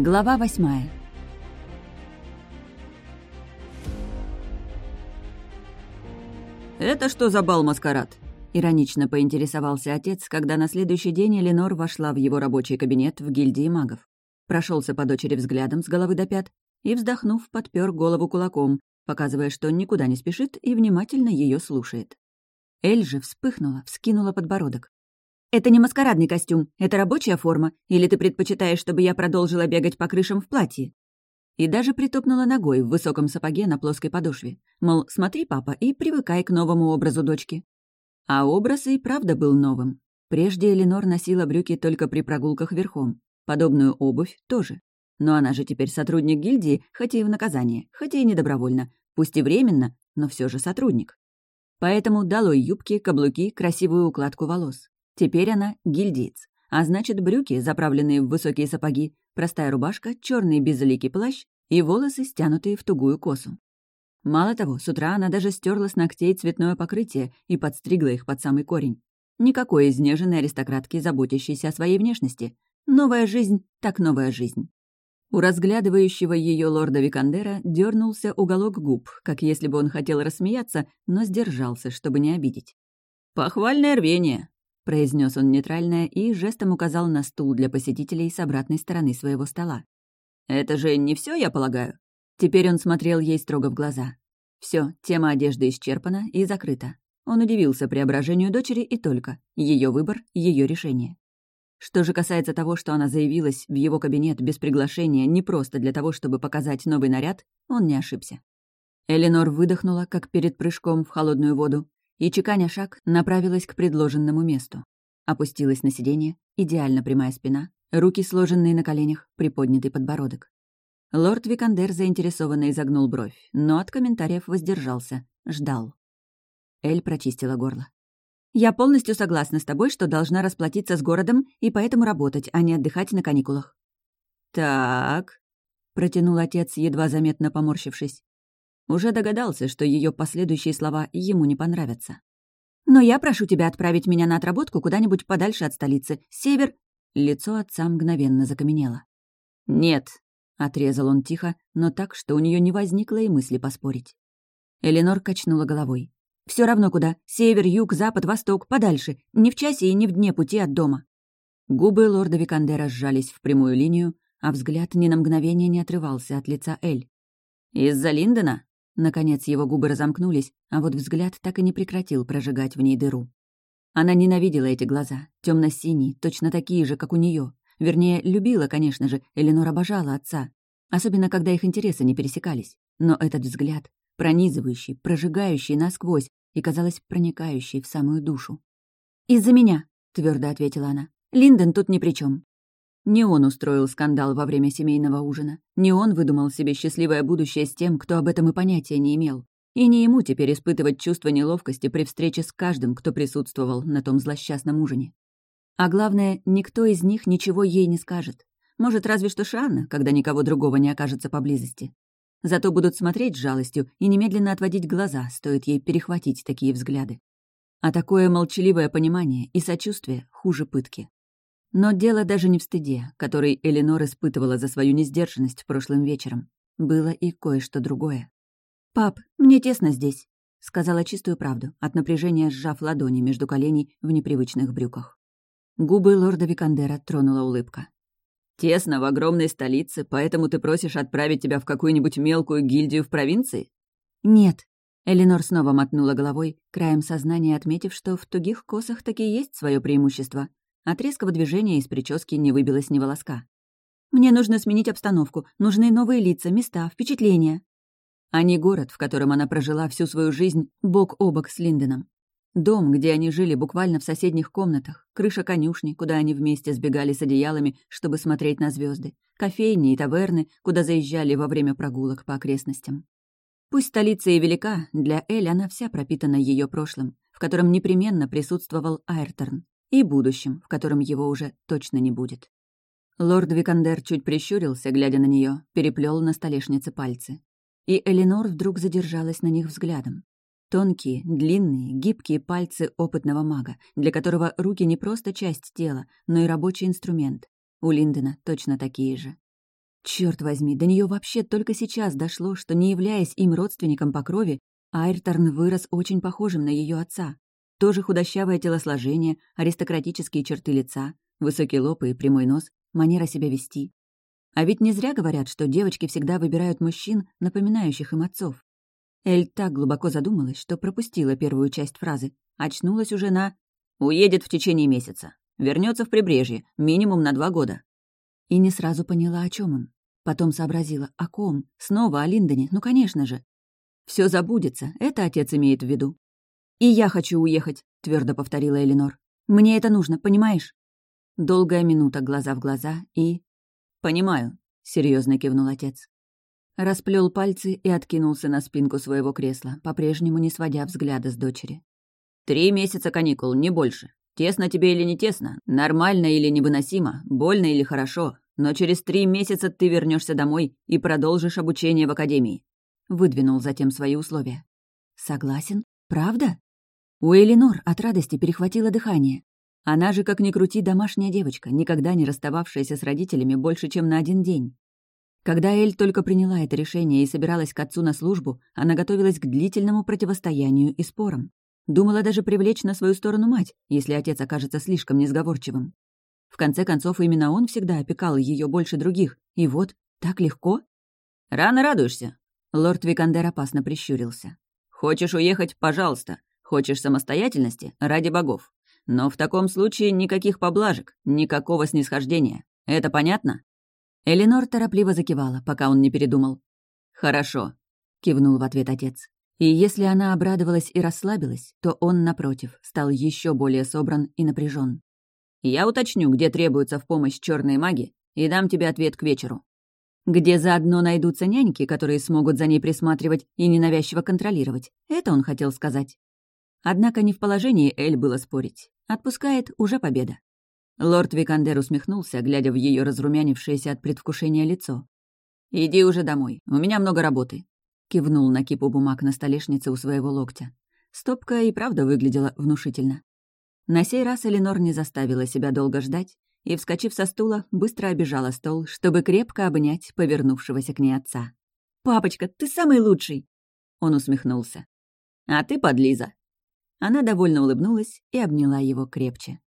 Глава восьмая. «Это что за бал-маскарад?» — иронично поинтересовался отец, когда на следующий день Эленор вошла в его рабочий кабинет в гильдии магов. Прошелся по дочери взглядом с головы до пят и, вздохнув, подпер голову кулаком, показывая, что никуда не спешит и внимательно ее слушает. Эль же вспыхнула, вскинула подбородок. «Это не маскарадный костюм, это рабочая форма, или ты предпочитаешь, чтобы я продолжила бегать по крышам в платье?» И даже притопнула ногой в высоком сапоге на плоской подошве. Мол, смотри, папа, и привыкай к новому образу дочки. А образ и правда был новым. Прежде Эленор носила брюки только при прогулках верхом. Подобную обувь тоже. Но она же теперь сотрудник гильдии, хотя и в наказание, хотя и не добровольно, пусть и временно, но все же сотрудник. Поэтому долой юбки, каблуки, красивую укладку волос. Теперь она гильдиец. А значит, брюки, заправленные в высокие сапоги, простая рубашка, черный безликий плащ и волосы, стянутые в тугую косу. Мало того, с утра она даже стерла с ногтей цветное покрытие и подстригла их под самый корень. Никакой изнеженной аристократки, заботящейся о своей внешности. Новая жизнь, так новая жизнь. У разглядывающего ее лорда Викандера дернулся уголок губ, как если бы он хотел рассмеяться, но сдержался, чтобы не обидеть. «Похвальное рвение!» Произнес он нейтральное и жестом указал на стул для посетителей с обратной стороны своего стола. «Это же не все, я полагаю?» Теперь он смотрел ей строго в глаза. Все, тема одежды исчерпана и закрыта. Он удивился преображению дочери и только. Ее выбор, ее решение. Что же касается того, что она заявилась в его кабинет без приглашения не просто для того, чтобы показать новый наряд, он не ошибся. Эленор выдохнула, как перед прыжком в холодную воду, и, чеканя шаг, направилась к предложенному месту. Опустилась на сиденье, идеально прямая спина, руки сложенные на коленях, приподнятый подбородок. Лорд Викандер заинтересованно изогнул бровь, но от комментариев воздержался, ждал. Эль прочистила горло. «Я полностью согласна с тобой, что должна расплатиться с городом и поэтому работать, а не отдыхать на каникулах». «Так», — протянул отец, едва заметно поморщившись. Уже догадался, что ее последующие слова ему не понравятся. «Но я прошу тебя отправить меня на отработку куда-нибудь подальше от столицы. Север...» Лицо отца мгновенно закаменело. «Нет», — отрезал он тихо, но так, что у нее не возникло и мысли поспорить. Эленор качнула головой. Все равно куда. Север, юг, запад, восток, подальше. Не в часе и не в дне пути от дома». Губы лорда Викандера сжались в прямую линию, а взгляд ни на мгновение не отрывался от лица Эль. «Из-за Линдона?» Наконец его губы разомкнулись, а вот взгляд так и не прекратил прожигать в ней дыру. Она ненавидела эти глаза, темно синие точно такие же, как у нее. Вернее, любила, конечно же, Эленор обожала отца. Особенно, когда их интересы не пересекались. Но этот взгляд, пронизывающий, прожигающий насквозь и, казалось, проникающий в самую душу. «Из-за меня», — твердо ответила она. «Линдон тут ни при чем. Не он устроил скандал во время семейного ужина. Не он выдумал себе счастливое будущее с тем, кто об этом и понятия не имел. И не ему теперь испытывать чувство неловкости при встрече с каждым, кто присутствовал на том злосчастном ужине. А главное, никто из них ничего ей не скажет. Может, разве что Шанна, когда никого другого не окажется поблизости. Зато будут смотреть с жалостью и немедленно отводить глаза, стоит ей перехватить такие взгляды. А такое молчаливое понимание и сочувствие хуже пытки. Но дело даже не в стыде, который Эленор испытывала за свою несдержанность прошлым вечером. Было и кое-что другое. «Пап, мне тесно здесь», — сказала чистую правду, от напряжения сжав ладони между коленей в непривычных брюках. Губы лорда Викандера тронула улыбка. «Тесно в огромной столице, поэтому ты просишь отправить тебя в какую-нибудь мелкую гильдию в провинции?» «Нет». Эленор снова мотнула головой, краем сознания отметив, что в тугих косах таки есть свое преимущество. От резкого движения из прически не выбилось ни волоска. «Мне нужно сменить обстановку, нужны новые лица, места, впечатления». А не город, в котором она прожила всю свою жизнь бок о бок с Линденом. Дом, где они жили буквально в соседних комнатах, крыша конюшни, куда они вместе сбегали с одеялами, чтобы смотреть на звезды, кофейни и таверны, куда заезжали во время прогулок по окрестностям. Пусть столица и велика, для Эль она вся пропитана ее прошлым, в котором непременно присутствовал Айрторн, и будущем, в котором его уже точно не будет. Лорд Викандер чуть прищурился, глядя на нее, переплел на столешнице пальцы. И Эленор вдруг задержалась на них взглядом. Тонкие, длинные, гибкие пальцы опытного мага, для которого руки не просто часть тела, но и рабочий инструмент. У Линдена точно такие же. Черт возьми, до нее вообще только сейчас дошло, что, не являясь им родственником по крови, Айрторн вырос очень похожим на ее отца. Тоже худощавое телосложение, аристократические черты лица, высокий лоб и прямой нос, манера себя вести. А ведь не зря говорят, что девочки всегда выбирают мужчин, напоминающих им отцов. Эль так глубоко задумалась, что пропустила первую часть фразы. Очнулась уже на «Уедет в течение месяца. Вернется в прибрежье, минимум на два года». И не сразу поняла, о чем он. Потом сообразила, о ком? Снова о Линдоне, ну, конечно же. Все забудется, это отец имеет в виду. «И я хочу уехать», — твердо повторила Эленор. «Мне это нужно, понимаешь?» Долгая минута глаза в глаза и... «Понимаю», — серьезно кивнул отец. Расплел пальцы и откинулся на спинку своего кресла, по-прежнему не сводя взгляда с дочери. «Три месяца каникул, не больше. Тесно тебе или не тесно, нормально или невыносимо, больно или хорошо, но через три месяца ты вернешься домой и продолжишь обучение в академии выдвинул затем свои условия. «Согласен? Правда?» У Элинор от радости перехватило дыхание. Она же, как ни крути, домашняя девочка, никогда не расстававшаяся с родителями больше, чем на один день. Когда Эль только приняла это решение и собиралась к отцу на службу, она готовилась к длительному противостоянию и спорам. Думала даже привлечь на свою сторону мать, если отец окажется слишком несговорчивым. В конце концов, именно он всегда опекал ее больше других, и вот, так легко. «Рано радуешься», Лорд Викандер опасно прищурился. «Хочешь уехать? Пожалуйста. Хочешь самостоятельности? Ради богов. Но в таком случае никаких поблажек, никакого снисхождения. Это понятно?» Эленор торопливо закивала, пока он не передумал. «Хорошо», — кивнул в ответ отец. И если она обрадовалась и расслабилась, то он, напротив, стал еще более собран и напряжен. «Я уточню, где требуется в помощь черные маги, и дам тебе ответ к вечеру где заодно найдутся няньки, которые смогут за ней присматривать и ненавязчиво контролировать. Это он хотел сказать. Однако не в положении Эль было спорить. Отпускает уже победа. Лорд Викандер усмехнулся, глядя в ее разрумянившееся от предвкушения лицо. «Иди уже домой, у меня много работы», — кивнул на кипу бумаг на столешнице у своего локтя. Стопка и правда выглядела внушительно. На сей раз Эленор не заставила себя долго ждать и, вскочив со стула, быстро обежала стол, чтобы крепко обнять повернувшегося к ней отца. «Папочка, ты самый лучший!» Он усмехнулся. «А ты подлиза!» Она довольно улыбнулась и обняла его крепче.